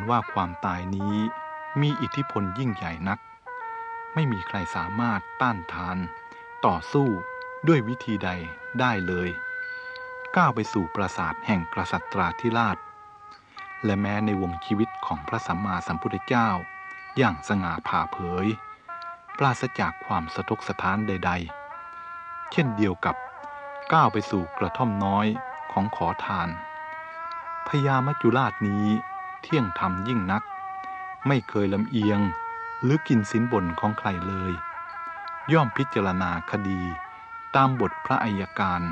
ันว่าความตายนี้มีอิทธิพลยิ่งใหญ่นัก ไม่มีใครสามารถต้านทาน ต่อสู้ด้วยวิธีใดได้เลย ก้าวไปสู่ปราสาทแห่งกษัตราธิราช และแม้ในวงชีวิตของพระสัมมาสัมพุทธเจ้า อย่างสง่าผ่าเผย ปราศจากความสะทกสะท้านใด ๆ เช่นเดียวกับก้าวไปสู่กระท่อมน้อยของขอทานพญามัจจุราชนี้ เที่ยงธรรมยิ่งนัก ไม่เคยลำเอียงหรือกินสินบนของใครเลย ย่อมพิจารณาคดีตามบทพระอัยการ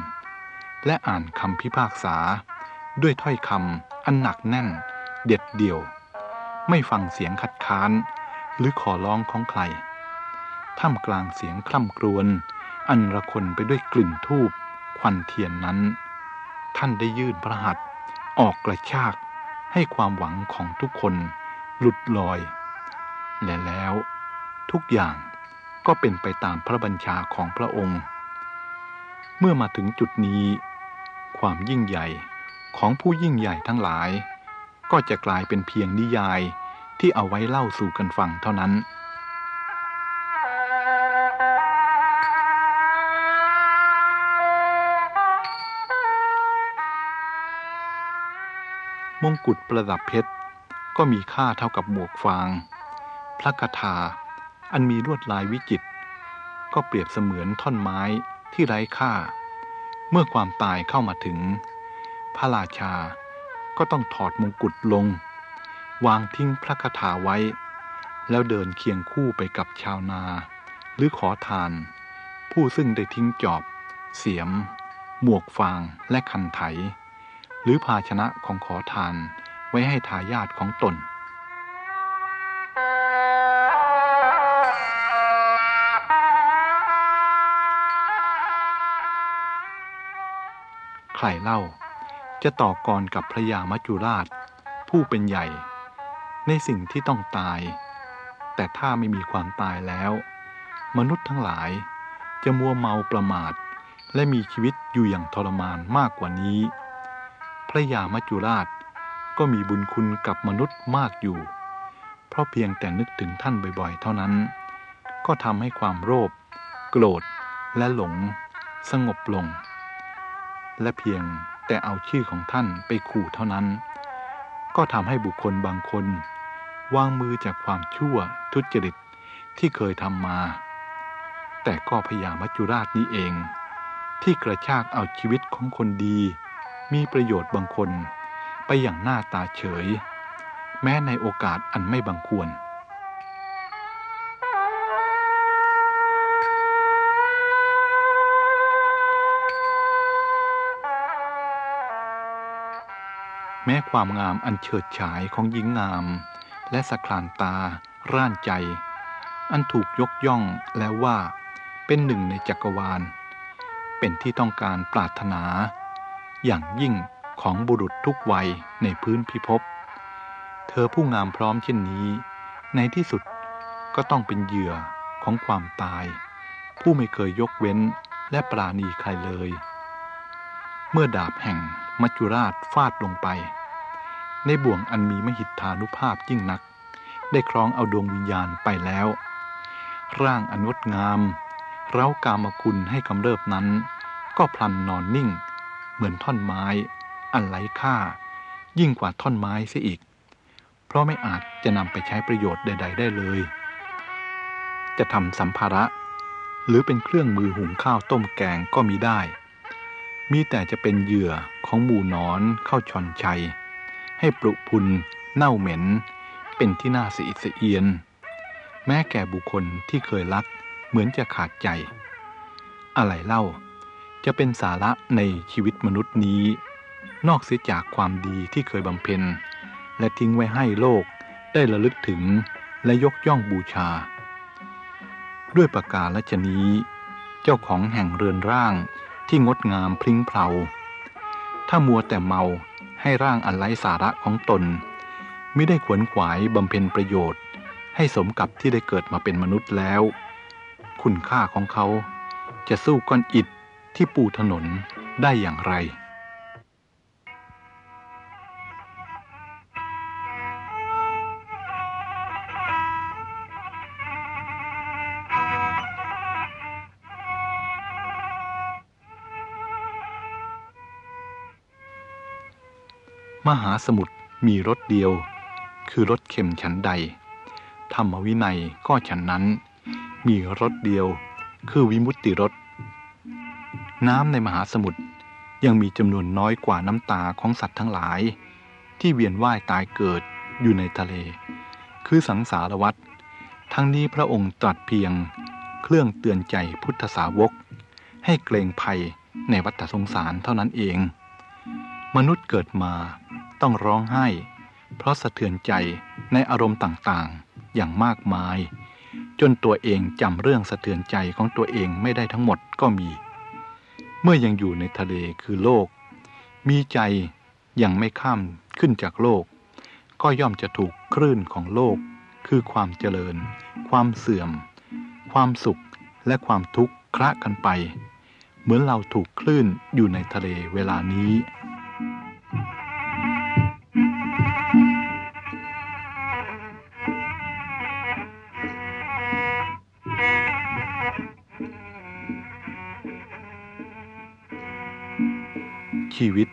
และอ่านคำพิพากษา ด้วยถ้อยคำอันหนักแน่น เด็ดเดี่ยว ไม่ฟังเสียงคัดค้าน หรือขอร้องของใครท่ามกลางเสียงคล่ำกรวนอันระคนไปด้วยกลิ่นทูบควันเทียนนั้น ท่านได้ยื่นพระหัตถ์ออกกระชาก ให้ความหวังของทุกคนหลุดลอย และแล้วทุกอย่างก็เป็นไปตามพระบัญชาของพระองค์ เมื่อมาถึงจุดนี้ ความยิ่งใหญ่ของผู้ยิ่งใหญ่ทั้งหลาย ก็จะกลายเป็นเพียงนิยายที่เอาไว้เล่าสู่กันฟังเท่านั้น กุฎประดับเพชร ก็มีค่าเท่ากับหมวกฟาง พระคาถาอันมีลวดลายวิจิตรก็เปรียบเสมือนท่อนไม้ที่ไร้ค่า เมื่อความตายเข้ามาถึง พระราชาก็ต้องถอดมงกุฎลง วางทิ้งพระคาถาไว้ แล้วเดินเคียงคู่ไปกับชาวนา หรือขอทาน ผู้ซึ่งได้ทิ้งจอบ เสียม หมวกฟางและคันไถ หรือภาชนะของขอทานไว้ให้ทายาทของตน ใครเล่าจะต่อกรกับพระยามัจจุราช ผู้เป็นใหญ่ ในสิ่งที่ต้องตาย แต่ถ้าไม่มีความตายแล้ว มนุษย์ทั้งหลายจะมัวเมาประมาท และมีชีวิตอยู่อย่างทรมานมากกว่านี้ พระยามัจจุราชก็มีบุญคุณกับมนุษย์มากอยู่ เพราะเพียงแต่นึกถึงท่านบ่อยๆ เท่านั้น ก็ทำให้ความโลภโกรธและหลง สงบลง และเพียงแต่เอาชื่อของท่านไปขู่เท่านั้น ก็ทำให้บุคคลบางคน วางมือจากความชั่วทุจริตที่เคยทำมา แต่ก็พยามัจจุราชนี้เอง ที่กระชากเอาชีวิตของคนดี มีประโยชน์บางคนไปอย่างหน้าตาเฉย แม้ในโอกาสอันไม่บังควร แม้ความงามอันเฉิดฉายของหญิงงาม และสคลานตา ร่านใจ อันถูกยกย่องแล้วว่าเป็นหนึ่งในจักรวาล เป็นที่ต้องการปรารถนา อย่างยิ่งของบุรุษทุกวัยในพื้นพิภพ เธอผู้งามพร้อมเช่นนี้ ในที่สุดก็ต้องเป็นเหยื่อของความตาย ผู้ไม่เคยยกเว้นและปราณีใครเลย เมื่อดาบแห่งมัจจุราชฟาดลงไป ในบ่วงอันมีมหิทธานุภาพยิ่งนัก ได้ครองเอาดวงวิญญาณไปแล้ว ร่างอนวดงาม เร้ากามคุณให้กำเริบนั้น ก็พลันนอนนิ่ง เหมือนท่อนไม้ อันไร้ค่า ยิ่งกว่าท่อนไม้เสียอีก เพราะไม่อาจจะนำไปใช้ประโยชน์ใด ๆ ได้เลย จะทำสัมภาระ หรือเป็นเครื่องมือหุงข้าวต้มแกงก็มีได้ มีแต่จะเป็นเหยื่อของหมูนอนเข้าชอนชัย ให้ปลุพุนเน่าเหม็น เป็นที่น่าสีเสียน แม้แก่บุคคลที่เคยรักเหมือนจะขาดใจ อะไรเล่า จะเป็นสาระในชีวิตมนุษย์นี้ นอกเสียจากความดีที่เคยบำเพ็ญ และทิ้งไว้ให้โลกได้ระลึกถึงและยกย่องบูชา ด้วยประกาศและชนี้ เจ้าของแห่งเรือนร่างที่งดงามพลิ้งเพลา ถ้ามัวแต่เมาให้ร่างอันไร้สาระของตน ไม่ได้ขวนขวายบำเพ็ญประโยชน์ ให้สมกับที่ได้เกิดมาเป็นมนุษย์แล้ว คุณค่าของเขาจะสู้ก้อนอิฐ ที่ปูถนนได้อย่างไร มหาสมุทรมีรถเดียว คือรถเข็มฉันใด ธรรมวินัยก็ฉันนั้น มีรถเดียว คือวิมุตติรถ น้ำในมหาสมุทรยังมีจำนวนน้อยกว่าน้ำตาของสัตว์ทั้งหลาย ที่เวียนว่ายตายเกิดอยู่ในทะเล คือสังสารวัฏทั้งนี้พระองค์ตรัสเพียง เครื่องเตือนใจพุทธสาวก ให้เกรงภัยในวัฏสงสารเท่านั้นเอง มนุษย์เกิดมาต้องร้องไห้ เพราะสะเทือนใจในอารมณ์ต่างๆอย่างมากมาย จนตัวเองจำเรื่องสะเทือนใจของตัวเองไม่ได้ทั้งหมดก็มี เมื่อยังอยู่ในทะเลคือโลก มีใจยังไม่ข้ามขึ้นจากโลก ก็ย่อมจะถูกคลื่นของโลก คือความเจริญ ความเสื่อม ความสุขและความทุกข์คละกันไป เหมือนเราถูกคลื่นอยู่ในทะเลเวลานี้ ชีวิต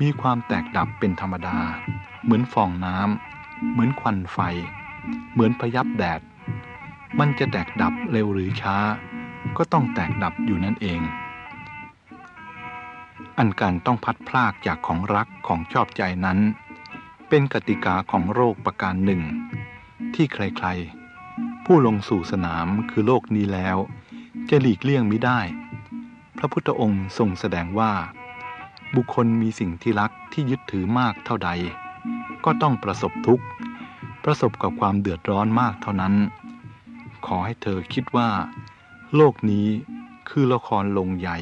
มีความแตกดับเป็นธรรมดา เหมือนฟองน้ำเหมือนควันไฟ เหมือนพยับแดด มันจะแตกดับเร็วหรือช้า ก็ต้องแตกดับอยู่นั่นเอง อันการต้องพัดพลากจากของรักของชอบใจนั้น เป็นกติกาของโรคประการหนึ่ง ที่ใครๆ ผู้ลงสู่สนามคือโลกนี้แล้ว จะหลีกเลี่ยงไม่ได้พระพุทธองค์ทรงแสดงว่า บุคคลมีสิ่งที่รักที่ยึดถือมากเท่าใด ก็ต้องประสบทุกข์ ประสบกับความเดือดร้อนมากเท่านั้น ขอให้เธอคิดว่า โลกนี้คือละครลงใหญ่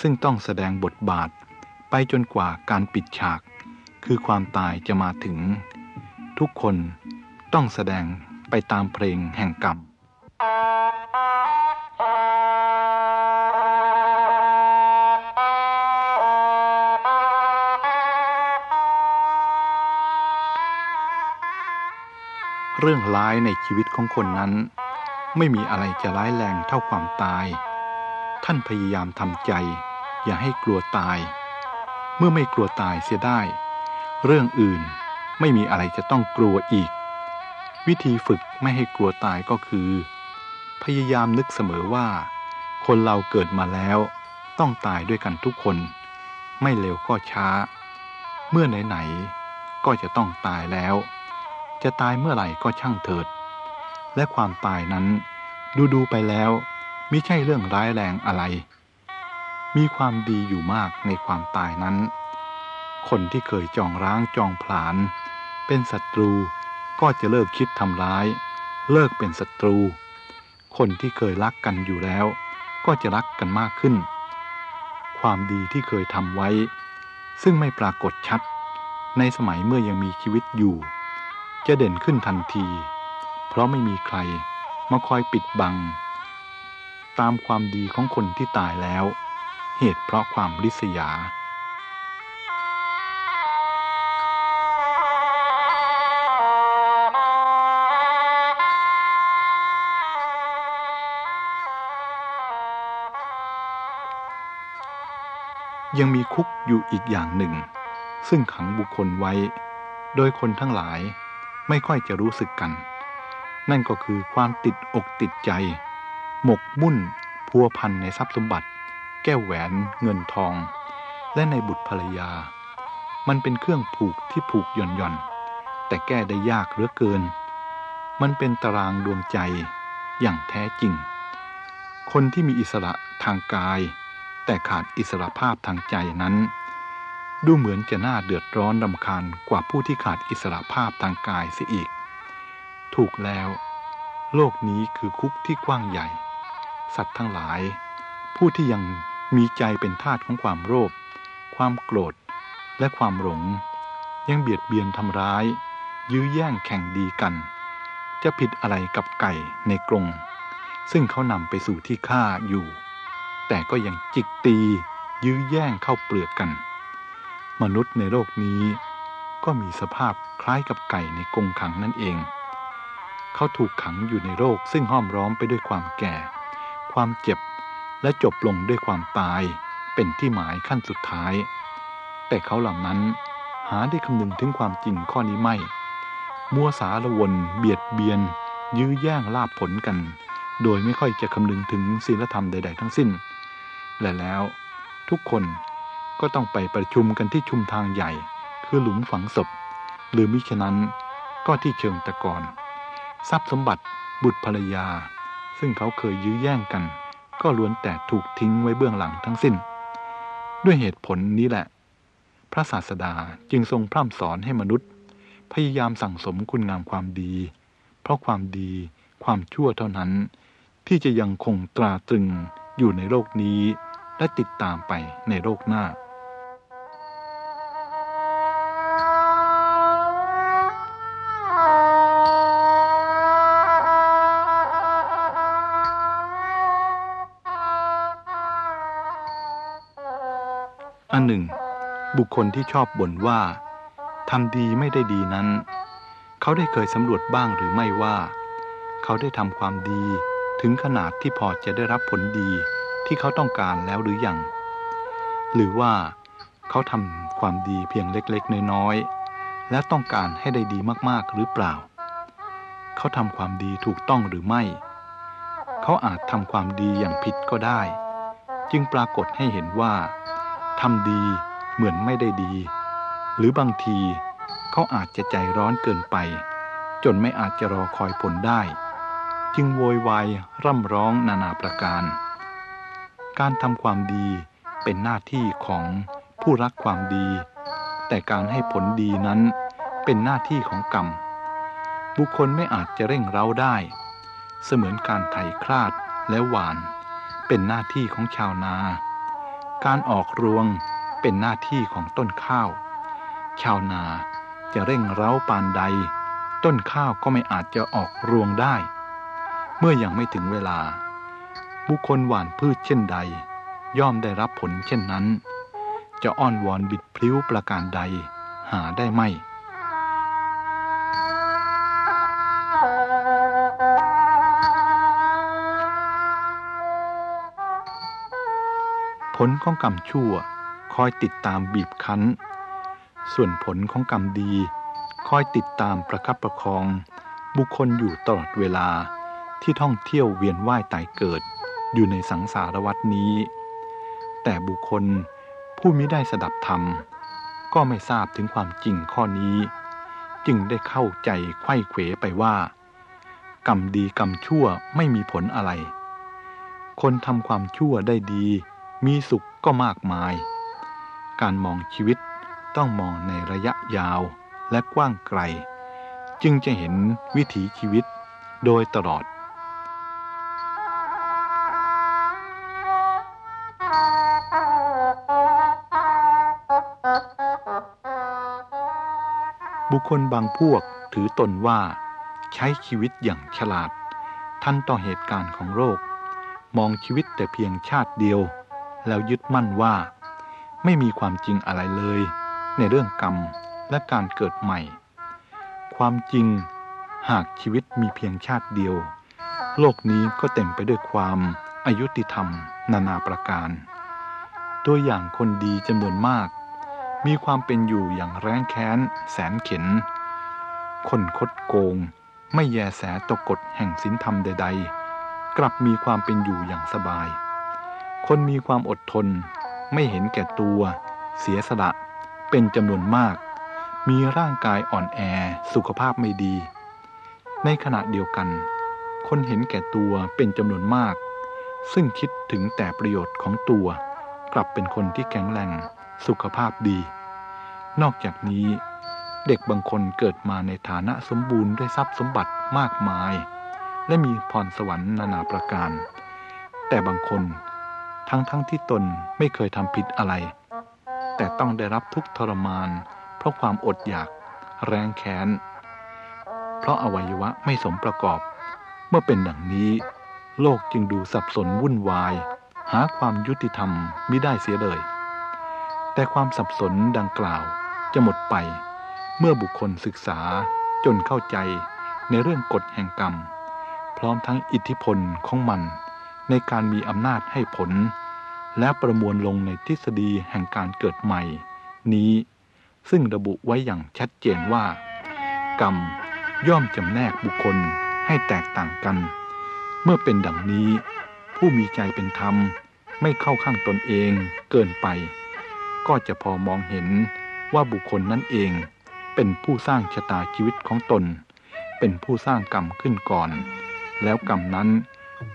ซึ่งต้องแสดงบทบาทไปจนกว่าการปิดฉาก คือความตายจะมาถึง ทุกคนต้องแสดงไปตามเพลงแห่งกรรม เรื่องร้ายในชีวิตของคนนั้น ไม่มีอะไรจะร้ายแรงเท่าความตาย ท่านพยายามทำใจ อย่าให้กลัวตาย เมื่อไม่กลัวตายเสียได้ เรื่องอื่นไม่มีอะไรจะต้องกลัวอีก วิธีฝึกไม่ให้กลัวตายก็คือ พยายามนึกเสมอว่า คนเราเกิดมาแล้ว ต้องตายด้วยกันทุกคน ไม่เร็วก็ช้า เมื่อไหนๆก็จะต้องตายแล้ว จะตายเมื่อไหร่ก็ช่างเถิด และความตายนั้น ดูดูไปแล้วมิใช่เรื่องร้ายแรงอะไร มีความดีอยู่มากในความตายนั้น คนที่เคยจองร้างจองผลาญเป็นศัตรูก็จะเลิกคิดทำร้าย เลิกเป็นศัตรู คนที่เคยรักกันอยู่แล้ว ก็จะรักกันมากขึ้น ความดีที่เคยทำไว้ ซึ่งไม่ปรากฏชัด ในสมัยเมื่อยังมีชีวิตอยู่ จะเด่นขึ้นทันที เพราะไม่มีใครมาคอยปิดบัง ตามความดีของคนที่ตายแล้ว เหตุเพราะความริษยายังมีคุกอยู่อีกอย่างหนึ่ง ซึ่งขังบุคคลไว้ โดยคนทั้งหลาย ไม่ค่อยจะรู้สึกกัน นั่นก็คือความติดอกติดใจ หมกมุ่น พัวพันในทรัพย์สมบัติ แก้วแหวนเงินทอง และในบุตรภรรยา มันเป็นเครื่องผูกที่ผูกหย่อนหย่อน แต่แก้ได้ยากเหลือเกิน มันเป็นตารางดวงใจอย่างแท้จริง คนที่มีอิสระทางกาย แต่ขาดอิสระภาพทางใจนั้น ดูเหมือนจะน่าเดือดร้อนรำคาญกว่าผู้ที่ขาดอิสระภาพทางกายเสียอีก ถูกแล้ว โลกนี้คือคุกที่กว้างใหญ่ สัตว์ทั้งหลาย ผู้ที่ยังมีใจเป็นทาสของความโลภความโกรธและความหลง ยังเบียดเบียนทำร้าย ยื้อแย่งแข่งดีกัน จะผิดอะไรกับไก่ในกรงซึ่งเขานำไปสู่ที่ฆ่าอยู่ แต่ก็ยังจิกตี ยื้อแย่งเข้าเปลือกกัน มนุษย์ในโลกนี้ ก็มีสภาพคล้ายกับไก่ในกรงขังนั่นเอง เขาถูกขังอยู่ในโรคซึ่งห้อมร้อมไปด้วยความแก่ ความเจ็บและจบลงด้วยความตายเป็นที่หมายขั้นสุดท้าย แต่เขาเหล่านั้นหาได้คำนึงถึงความจริงข้อนี้ไม่ มัวสารวนเบียดเบียน ยื้อแย่งลาบผลกัน โดยไม่ค่อยจะคำนึงถึงศีลธรรมใด ๆ ทั้งสิ้น และแล้วทุกคน ก็ต้องไปประชุมกันที่ชุมทางใหญ่ คือหลุมฝังศพ หรือมิฉะนั้นก็ที่เชิงตะกอนทรัพย์สมบัติบุตรภรรยา ซึ่งเขาเคยยื้อแย่งกัน ก็ล้วนแต่ถูกทิ้งไว้เบื้องหลังทั้งสิ้น ด้วยเหตุผลนี้แหละ พระศาสดาจึงทรงพร่ำสอนให้มนุษย์ พยายามสั่งสมคุณงามความดี เพราะความดีความชั่วเท่านั้น ที่จะยังคงตราตรึงอยู่ในโลกนี้และติดตามไปในโลกหน้า หนึ่ง บุคคลที่ชอบบ่นว่าทำดีไม่ได้ดีนั้น เขาได้เคยสำรวจบ้างหรือไม่ว่า เขาได้ทำความดีถึงขนาดที่พอจะได้รับผลดีที่เขาต้องการแล้วหรือยัง หรือว่าเขาทำความดีเพียงเล็กๆ น้อยๆ และต้องการให้ได้ดีมากๆหรือเปล่า เขาทำความดีถูกต้องหรือไม่ เขาอาจทำความดีอย่างผิดก็ได้ จึงปรากฏให้เห็นว่า ทำดีเหมือนไม่ได้ดี หรือบางทีเขาอาจจะใจร้อนเกินไป จนไม่อาจจะรอคอยผลได้ จึงโวยวายร่ำร้องนานาประการ การทำความดีเป็นหน้าที่ของผู้รักความดี แต่การให้ผลดีนั้นเป็นหน้าที่ของกรรม บุคคลไม่อาจจะเร่งเร้าได้ เสมือนการไถคลาดและหวาน เป็นหน้าที่ของชาวนา การออกรวงเป็นหน้าที่ของต้นข้าว ชาวนาจะเร่งเร้าปานใด ต้นข้าวก็ไม่อาจจะออกรวงได้ เมื่อยังไม่ถึงเวลา บุคคลหว่านพืชเช่นใด ย่อมได้รับผลเช่นนั้น จะอ้อนวอนบิดพลิ้วประการใดหาได้ไม่ ผลของกรรมชั่วคอยติดตามบีบคั้น ส่วนผลของกรรมดีคอยติดตามประคับประคอง บุคคลอยู่ตลอดเวลาที่ท่องเที่ยวเวียนว่ายตายเกิดอยู่ในสังสารวัตนี้ แต่บุคคลผู้มิได้สดับธรรม ก็ไม่ทราบถึงความจริงข้อนี้ จึงได้เข้าใจไข้เขวไปว่า กรรมดีกรรมชั่วไม่มีผลอะไร คนทำความชั่วได้ดี มีสุขก็มากมาย การมองชีวิตต้องมองในระยะยาวและกว้างไกล จึงจะเห็นวิถีชีวิตโดยตลอด บุคคลบางพวกถือตนว่า ใช้ชีวิตอย่างฉลาด ทันต่อเหตุการณ์ของโรคมองชีวิตแต่เพียงชาติเดียว แล้วยึดมั่นว่า ไม่มีความจริงอะไรเลย ในเรื่องกรรมและการเกิดใหม่ ความจริงหากชีวิตมีเพียงชาติเดียว โลกนี้ก็เต็มไปด้วยความอายุติธรรม นานาประการ ตัวอย่างคนดีจำนวนมาก มีความเป็นอยู่อย่างแร้งแค้น แสนเข็น คนคดโกง ไม่แยแสตกกฎแห่งศีลธรรมใด ๆ กลับมีความเป็นอยู่อย่างสบาย คนมีความอดทน ไม่เห็นแก่ตัว เสียสละ เป็นจำนวนมาก มีร่างกายอ่อนแอสุขภาพไม่ดี ในขณะเดียวกัน คนเห็นแก่ตัวเป็นจำนวนมาก ซึ่งคิดถึงแต่ประโยชน์ของตัว กลับเป็นคนที่แข็งแรงสุขภาพดี นอกจากนี้เด็กบางคนเกิดมาในฐานะสมบูรณ์ด้วยทรัพย์สมบัติมากมาย และมีพรสวรรค์นานาประการ แต่บางคน ทั้งทั้งที่ตนไม่เคยทำผิดอะไร แต่ต้องได้รับทุกทรมาน เพราะความอดอยาก แรงแค้น เพราะอวัยวะไม่สมประกอบ เมื่อเป็นดังนี้ โลกจึงดูสับสนวุ่นวาย หาความยุติธรรมไม่ได้เสียเลย แต่ความสับสนดังกล่าวจะหมดไป เมื่อบุคคลศึกษาจนเข้าใจในเรื่องกฎแห่งกรรม พร้อมทั้งอิทธิพลของมันในการมีอำนาจให้ผล และประมวลลงในทฤษฎีแห่งการเกิดใหม่ นี้ ซึ่งระบุไว้อย่างชัดเจนว่า กรรมย่อมจำแนกบุคคลให้แตกต่างกัน เมื่อเป็นดังนี้ ผู้มีใจเป็นธรรมไม่เข้าข้างตนเองเกินไป ก็จะพอมองเห็นว่าบุคคลนั้นเองเป็นผู้สร้างชะตาชีวิตของตน เป็นผู้สร้างกรรมขึ้นก่อน แล้วกรรมนั้น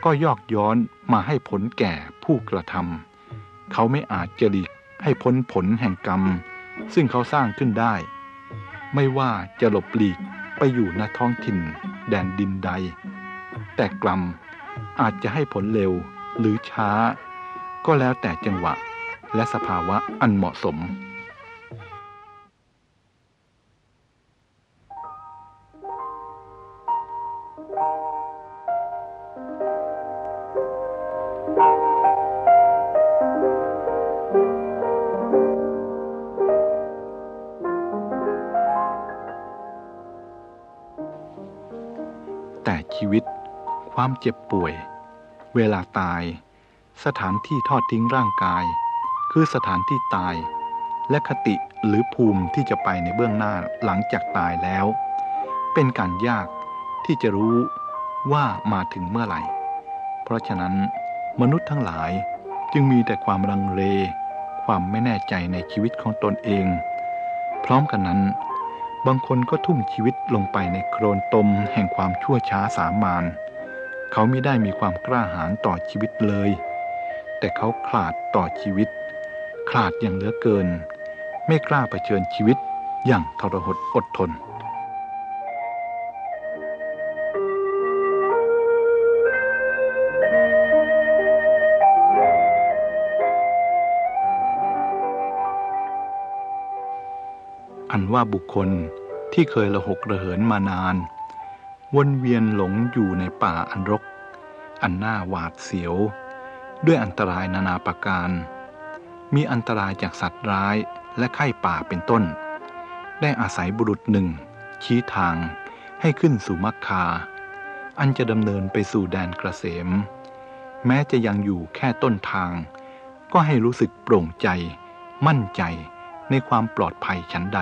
ก็ยอกย้อนมาให้ผลแก่ผู้กระทำ เขาไม่อาจจะหลีกให้พ้นผลแห่งกรรม ซึ่งเขาสร้างขึ้นได้ ไม่ว่าจะหลบหลีกไปอยู่ณท้องถิ่น แดนดินใด แต่กรรมอาจจะให้ผลเร็วหรือช้า ก็แล้วแต่จังหวะและสภาวะอันเหมาะสม ความเจ็บป่วย เวลาตาย สถานที่ทอดทิ้งร่างกาย คือสถานที่ตาย และคติหรือภูมิที่จะไปในเบื้องหน้าหลังจากตายแล้ว เป็นการยากที่จะรู้ว่ามาถึงเมื่อไหร่ เพราะฉะนั้นมนุษย์ทั้งหลายจึงมีแต่ความรังเล ความไม่แน่ใจในชีวิตของตนเอง พร้อมกันนั้น บางคนก็ทุ่มชีวิตลงไปในโครนตมแห่งความชั่วช้าสามาน เขาไม่ได้มีความกล้าหาญต่อชีวิตเลย แต่เขาขลาดต่อชีวิตขลาดอย่างเหลือเกิน ไม่กล้าเผชิญชีวิตอย่างทรหดอดทนอันว่าบุคคลที่เคยระหกระเหินมานาน วนเวียนหลงอยู่ในป่าอันรก อันน่าหวาดเสียว ด้วยอันตรายนานาประการ มีอันตรายจากสัตว์ร้ายและไข้ป่าเป็นต้น ได้อาศัยบุรุษหนึ่ง ชี้ทางให้ขึ้นสู่มักคา อันจะดำเนินไปสู่แดนกระเสม แม้จะยังอยู่แค่ต้นทาง ก็ให้รู้สึกโปร่งใจ มั่นใจในความปลอดภัยชั้นใด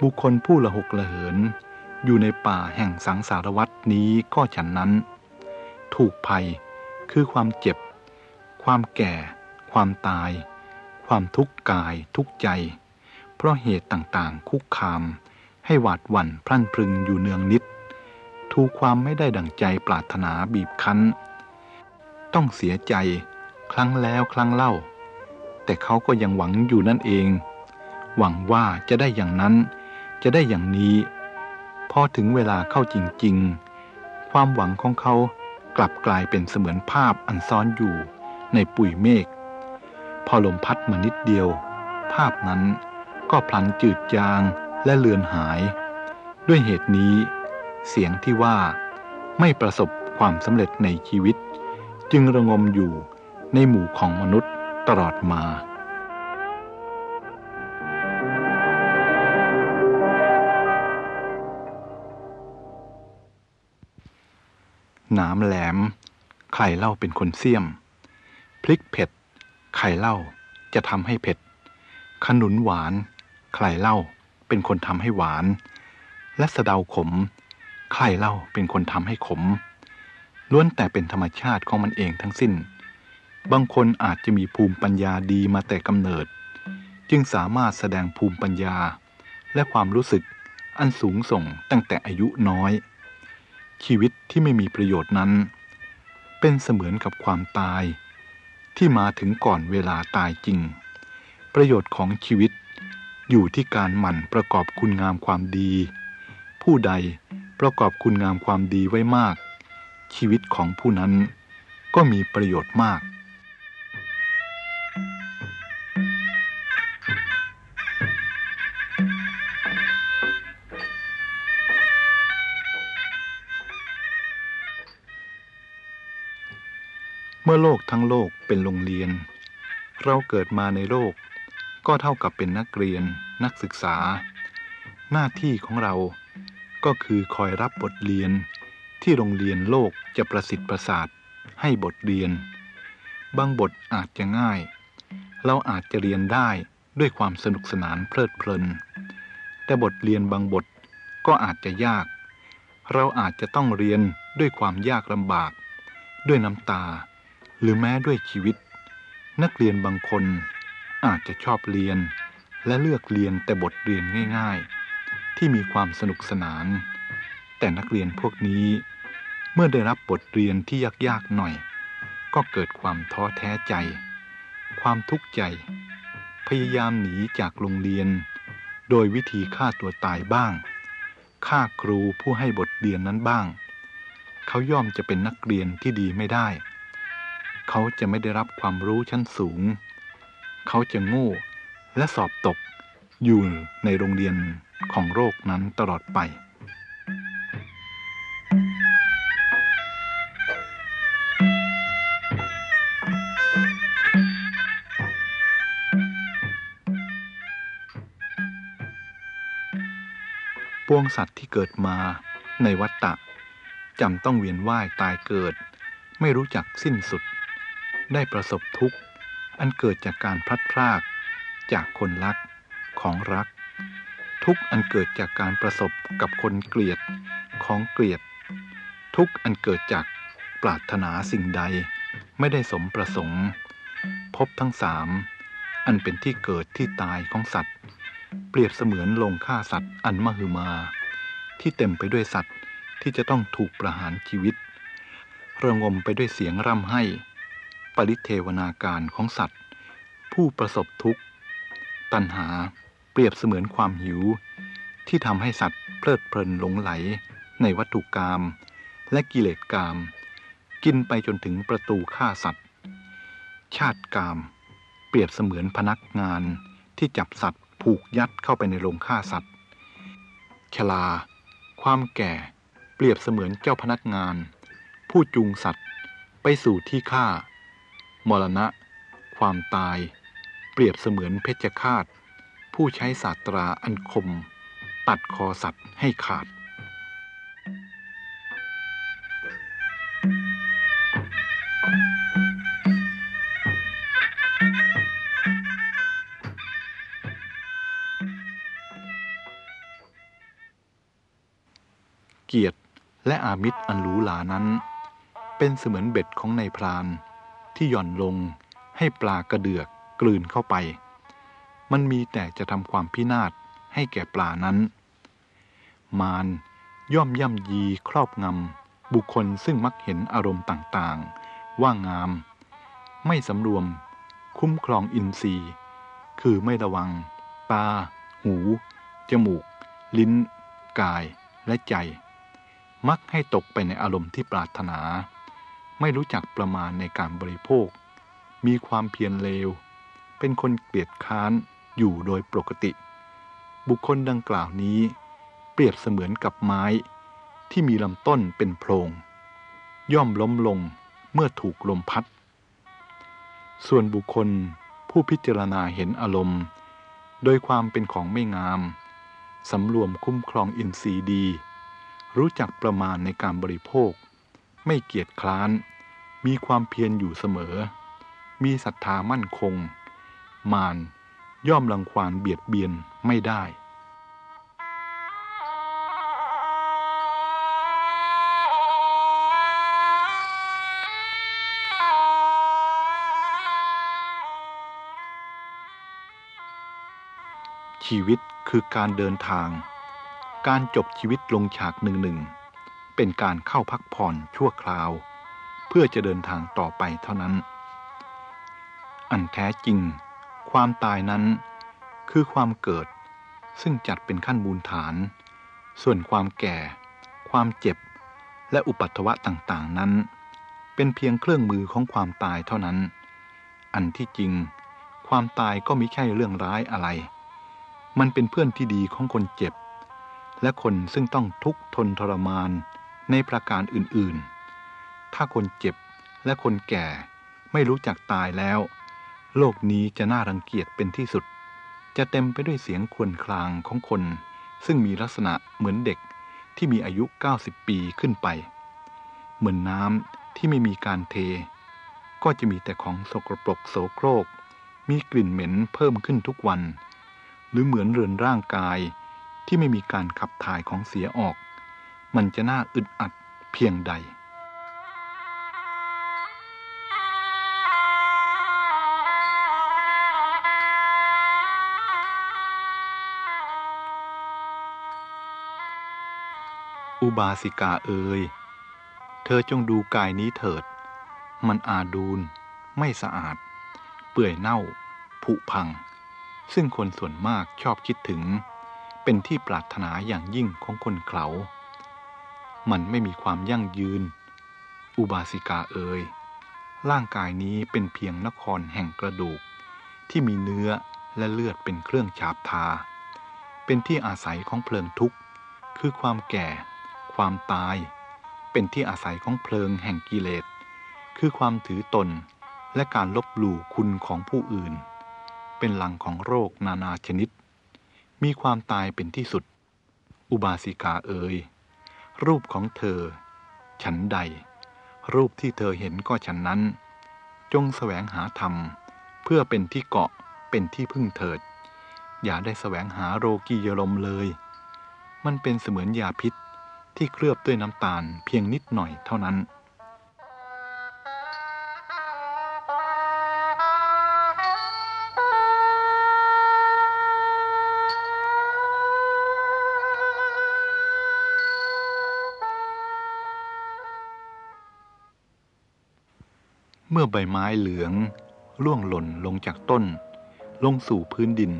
บุคคลผู้ละหกละเหิน อยู่ในป่าแห่งสังสารวัตนี้ก็ฉันนั้น ถูกภัยคือความเจ็บ ความแก่ ความตาย ความทุกข์กายทุกใจ เพราะเหตุต่างๆ คุกคาม ให้หวาดหวั่นพรั่นพรึงอยู่เนืองนิด ถูกความไม่ได้ดั่งใจปรารถนาบีบคั้น ต้องเสียใจครั้งแล้วครั้งเล่า แต่เขาก็ยังหวังอยู่นั่นเอง หวังว่าจะได้อย่างนั้น จะได้อย่างนี้ พอถึงเวลาเข้าจริงๆ ความหวังของเขากลับกลายเป็นเสมือนภาพอันซ้อนอยู่ในปุ๋ยเมฆ พอลมพัดมานิดเดียว ภาพนั้นก็พลันจืดจางและเลือนหาย ด้วยเหตุนี้ เสียงที่ว่าไม่ประสบความสำเร็จในชีวิต จึงระงมอยู่ในหมู่ของมนุษย์ตลอดมาามแหลม ใครเล่าเป็นคนเสี่ยม พริกเผ็ด ใครเล่าจะทำให้เผ็ด ขนุนหวาน ใครเล่าเป็นคนทำให้หวาน และสะเดาขม ใครเล่าเป็นคนทำให้ขม ล้วนแต่เป็นธรรมชาติของมันเองทั้งสิ้น บางคนอาจจะมีภูมิปัญญาดีมาแต่กำเนิด จึงสามารถแสดงภูมิปัญญา และความรู้สึกอันสูงส่งตั้งแต่อายุน้อย ชีวิตที่ไม่มีประโยชน์นั้น เป็นเสมือนกับความตาย ที่มาถึงก่อนเวลาตายจริง ประโยชน์ของชีวิตอยู่ที่การหมั่นประกอบคุณงามความดี ผู้ใดประกอบคุณงามความดีไว้มาก ชีวิตของผู้นั้นก็มีประโยชน์มาก ทั้งโลกเป็นโรงเรียน เราเกิดมาในโลก ก็เท่ากับเป็นนักเรียน นักศึกษา หน้าที่ของเราก็คือคอยรับบทเรียน ที่โรงเรียนโลกจะประสิทธิ์ประสาทให้บทเรียน บางบทอาจจะง่าย เราอาจจะเรียนได้ด้วยความสนุกสนานเพลิดเพลิน แต่บทเรียนบางบทก็อาจจะยาก เราอาจจะต้องเรียนด้วยความยากลำบาก ด้วยน้ำตา หรือแม้ด้วยชีวิต นักเรียนบางคนอาจจะชอบเรียน และเลือกเรียนแต่บทเรียนง่าย ๆ ที่มีความสนุกสนาน แต่นักเรียนพวกนี้ เมื่อได้รับบทเรียนที่ยากๆหน่อย ก็เกิดความท้อแท้ใจ ความทุกข์ใจ พยายามหนีจากโรงเรียน โดยวิธีฆ่าตัวตายบ้างฆ่าครูผู้ให้บทเรียนนั้นบ้าง เขาย่อมจะเป็นนักเรียนที่ดีไม่ได้ เขาจะไม่ได้รับความรู้ชั้นสูง เขาจะโง่และสอบตกอยู่ในโรงเรียนของโรคนั้นตลอดไป ปวงสัตว์ที่เกิดมาในวัฏฏะจำต้องเวียนว่ายตายเกิด ไม่รู้จักสิ้นสุด ได้ประสบทุกข์ อันเกิดจากการพลัดพราก จากคนรักของรัก ทุกข์อันเกิดจากการประสบกับคนเกลียดของเกลียด ทุกข์อันเกิดจากปรารถนาสิ่งใด ไม่ได้สมประสงค์ พบทั้งสามอันเป็นที่เกิดที่ตายของสัตว์ เปรียบเสมือนลงฆ่าสัตว์อันมหึมา ที่เต็มไปด้วยสัตว์ที่จะต้องถูกประหารชีวิตระงมไปด้วยเสียงร่ำไห้ ปริเทวนาการของสัตว์ ผู้ประสบทุกข์ ตัณหาเปรียบเสมือนความหิว ที่ทำให้สัตว์เพลิดเพลินหลงไหล ในวัตถุกรรมและกิเลสกรรมกินไปจนถึงประตูฆ่าสัตว์ ชาติกรรมเปรียบเสมือนพนักงานที่จับสัตว์ผูกยัดเข้าไปในโรงฆ่าสัตว์ ชลา ความแก่ เปรียบเสมือนเจ้าพนักงาน ผู้จูงสัตว์ไปสู่ที่ฆ่า มรณะ ความตาย เปรียบเสมือนเพชฌฆาต ผู้ใช้ศาสตราอันคม ตัดคอสัตว์ให้ขาด เกียรติและอามิตรอันหรูหรานั้น เป็นเสมือนเบ็ดของนายพราน ที่หย่อนลงให้ปลากระเดือกกลืนเข้าไป มันมีแต่จะทำความพินาศให้แก่ปลานั้น มารย่อมย่ำยีครอบงำบุคคลซึ่งมักเห็นอารมณ์ต่างๆ ว่างาม ไม่สำรวม คุ้มครองอินทรีย์ คือไม่ระวัง ตา หู จมูก ลิ้น กายและใจ มักให้ตกไปในอารมณ์ที่ปรารถนา ไม่รู้จักประมาณในการบริโภค มีความเพียรเลว เป็นคนเกลียดค้านอยู่โดยปกติ บุคคลดังกล่าวนี้ เปรียบเสมือนกับไม้ที่มีลำต้นเป็นโพรง ย่อมล้มลงเมื่อถูกลมพัด ส่วนบุคคลผู้พิจารณาเห็นอารมณ์ โดยความเป็นของไม่งาม สำรวมคุ้มครองอินทรีย์ดี รู้จักประมาณในการบริโภค ไม่เกียจคร้าน มีความเพียรอยู่เสมอ มีศรัทธามั่นคง มานย่อมรังควานเบียดเบียนไม่ได้ชีวิตคือการเดินทาง การจบชีวิตลงฉากหนึ่งหนึ่ง เป็นการเข้าพักผ่อนชั่วคราว เพื่อจะเดินทางต่อไปเท่านั้น อันแท้จริง ความตายนั้นคือความเกิด ซึ่งจัดเป็นขั้นมูลฐาน ส่วนความแก่ ความเจ็บ และอุปัตถวะต่างๆนั้น เป็นเพียงเครื่องมือของความตายเท่านั้น อันที่จริง ความตายก็มิใช่เรื่องร้ายอะไร มันเป็นเพื่อนที่ดีของคนเจ็บและคนซึ่งต้องทุกข์ทนทรมาน ในประการอื่นๆ ถ้าคนเจ็บและคนแก่ไม่รู้จักตายแล้ว โลกนี้จะน่ารังเกียจเป็นที่สุด จะเต็มไปด้วยเสียงครวญครางของคน ซึ่งมีลักษณะเหมือนเด็กที่มีอายุ 90 ปีขึ้นไป เหมือนน้ำที่ไม่มีการเท ก็จะมีแต่ของสกรปรกโสโครก มีกลิ่นเหม็นเพิ่มขึ้นทุกวัน หรือเหมือนเรือนร่างกายที่ไม่มีการขับถ่ายของเสียออก มันจะน่าอึดอัดเพียงใด อุบาสิกาเอ่ยเธอจงดูกายนี้เถิด มันอาดูลไม่สะอาด เปื่อยเน่า ผุพัง ซึ่งคนส่วนมากชอบคิดถึง เป็นที่ปรารถนาอย่างยิ่งของคนเขา มันไม่มีความยั่งยืน อุบาสิกาเอ่ยร่างกายนี้เป็นเพียงนครแห่งกระดูก ที่มีเนื้อและเลือดเป็นเครื่องฉาบทา เป็นที่อาศัยของเพลิงทุกข์ คือความแก่ ความตาย เป็นที่อาศัยของเพลิงแห่งกิเลส คือความถือตนและการลบหลู่คุณของผู้อื่น เป็นหลังของโรคนานาชนิด มีความตายเป็นที่สุด อุบาสิกาเอ๋ย รูปของเธอ ฉันใด รูปที่เธอเห็นก็ฉันนั้น จงแสวงหาธรรม เพื่อเป็นที่เกาะเป็นที่พึ่งเถิด อย่าได้แสวงหาโรกียลมเลย มันเป็นเสมือนยาพิษที่เคลือบด้วยน้ำตาลเพียงนิดหน่อยเท่านั้น ใบไม้เหลือง ร่วงหล่นลงจากต้น ลงสู่พื้นดิน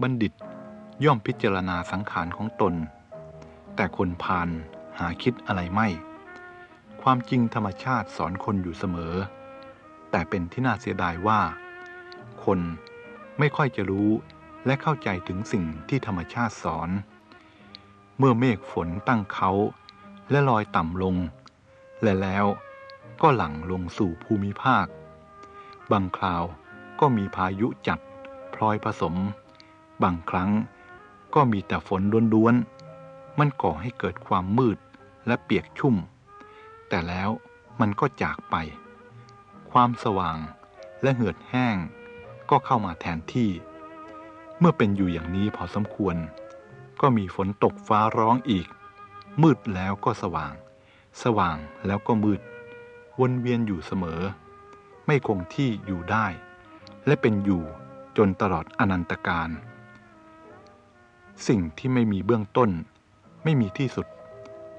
บัณฑิตย่อมพิจารณาสังขารของตน แต่คนพานหาคิดอะไรไม่ ความจริงธรรมชาติสอนคนอยู่เสมอ แต่เป็นที่น่าเสียดายว่า คนไม่ค่อยจะรู้และเข้าใจถึงสิ่งที่ธรรมชาติสอน เมื่อเมฆฝนตั้งเขาและลอยต่ำลง และแล้ว ก็หลั่งลงสู่ภูมิภาค บางคราวก็มีพายุจัดพลอยผสม บางครั้งก็มีแต่ฝนล้วนๆ มันก่อให้เกิดความมืดและเปียกชุ่ม แต่แล้วมันก็จากไป ความสว่างและเหือดแห้งก็เข้ามาแทนที่ เมื่อเป็นอยู่อย่างนี้พอสมควร ก็มีฝนตกฟ้าร้องอีก มืดแล้วก็สว่าง สว่างแล้วก็มืด วนเวียนอยู่เสมอ ไม่คงที่อยู่ได้ และเป็นอยู่จนตลอดอนันตการ สิ่งที่ไม่มีเบื้องต้น ไม่มีที่สุด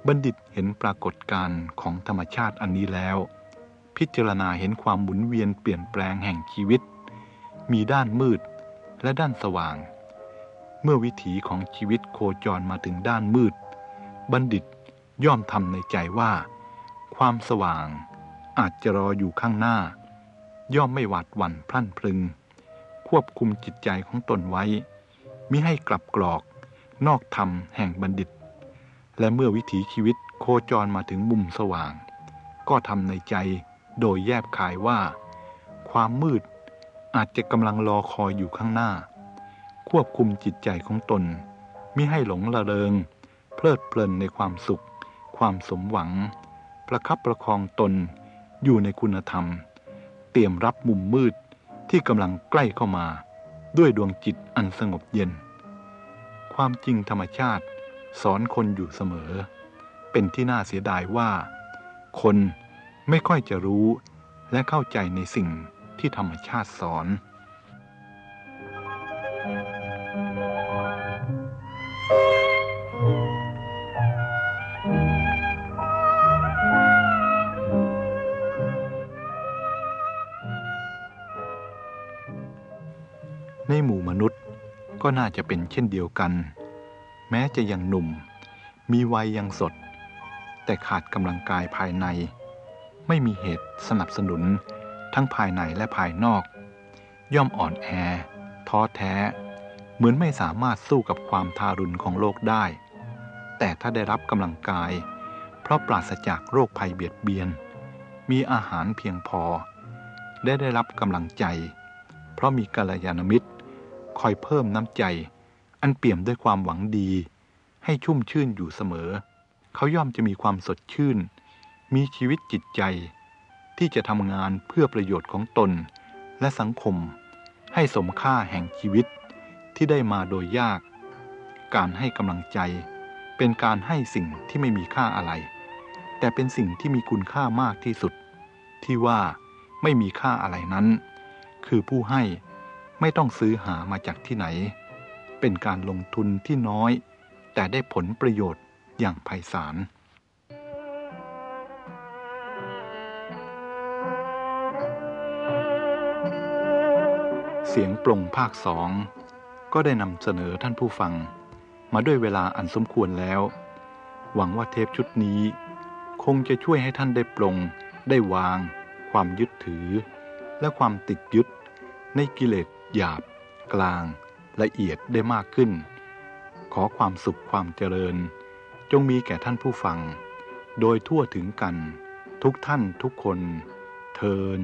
บัณฑิตเห็นปรากฏการณ์ของธรรมชาติอันนี้แล้ว พิจารณาเห็นความหมุนเวียนเปลี่ยนแปลงแห่งชีวิต มีด้านมืดและด้านสว่าง เมื่อวิถีของชีวิตโคจรมาถึงด้านมืด บัณฑิตย่อมทำในใจว่า ความสว่าง อาจจะรออยู่ข้างหน้า ย่อมไม่หวาดหวั่นพลั่นพลึง ควบคุมจิตใจของตนไว้มิให้กลับกรอก นอกธรรมแห่งบัณฑิต และเมื่อวิถีชีวิตโคจรมาถึงมุมสว่าง ก็ทำในใจโดยแยบคายว่า ความมืดอาจจะกำลังรอคอยอยู่ข้างหน้า ควบคุมจิตใจของตนมิให้หลงละเริง เพลิดเพลินในความสุข ความสมหวัง ประคับประคองตน อยู่ในคุณธรรม เตรียมรับมุมมืดที่กำลังใกล้เข้ามา ด้วยดวงจิตอันสงบเย็น ความจริงธรรมชาติ สอนคนอยู่เสมอ เป็นที่น่าเสียดายว่า คนไม่ค่อยจะรู้และเข้าใจในสิ่งที่ธรรมชาติสอน ในหมู่มนุษย์ก็น่าจะเป็นเช่นเดียวกัน แม้จะยังหนุ่ม มีวัยยังสด แต่ขาดกำลังกายภายใน ไม่มีเหตุสนับสนุนทั้งภายในและภายนอก ย่อมอ่อนแอ ท้อแท้ เหมือนไม่สามารถสู้กับความทารุณของโลกได้ แต่ถ้าได้รับกำลังกาย เพราะปราศจากโรคภัยเบียดเบียน มีอาหารเพียงพอ ได้ได้รับกำลังใจ เพราะมีกัลยาณมิตร คอยเพิ่มน้ำใจ อันเปี่ยมด้วยความหวังดี ให้ชุ่มชื่นอยู่เสมอ เขาย่อมจะมีความสดชื่น มีชีวิตจิตใจ ที่จะทำงานเพื่อประโยชน์ของตน และสังคม ให้สมค่าแห่งชีวิตที่ได้มาโดยยาก การให้กำลังใจ เป็นการให้สิ่งที่ไม่มีค่าอะไร แต่เป็นสิ่งที่มีคุณค่ามากที่สุด ที่ว่าไม่มีค่าอะไรนั้น คือผู้ให้ ไม่ต้องซื้อหามาจากที่ไหน เป็นการลงทุนที่น้อย แต่ได้ผลประโยชน์อย่างไพศาลเสียงปลงภาคสองก็ได้นำเสนอท่านผู้ฟัง มาด้วยเวลาอันสมควรแล้ว หวังว่าเทปชุดนี้ คงจะช่วยให้ท่านได้ปลงได้วาง ความยึดถือ และความติดยึดในกิเลส หยาบ กลาง ละเอียดได้มากขึ้น ขอความสุขความเจริญ จงมีแก่ท่านผู้ฟัง โดยทั่วถึงกัน ทุกท่านทุกคน เทิน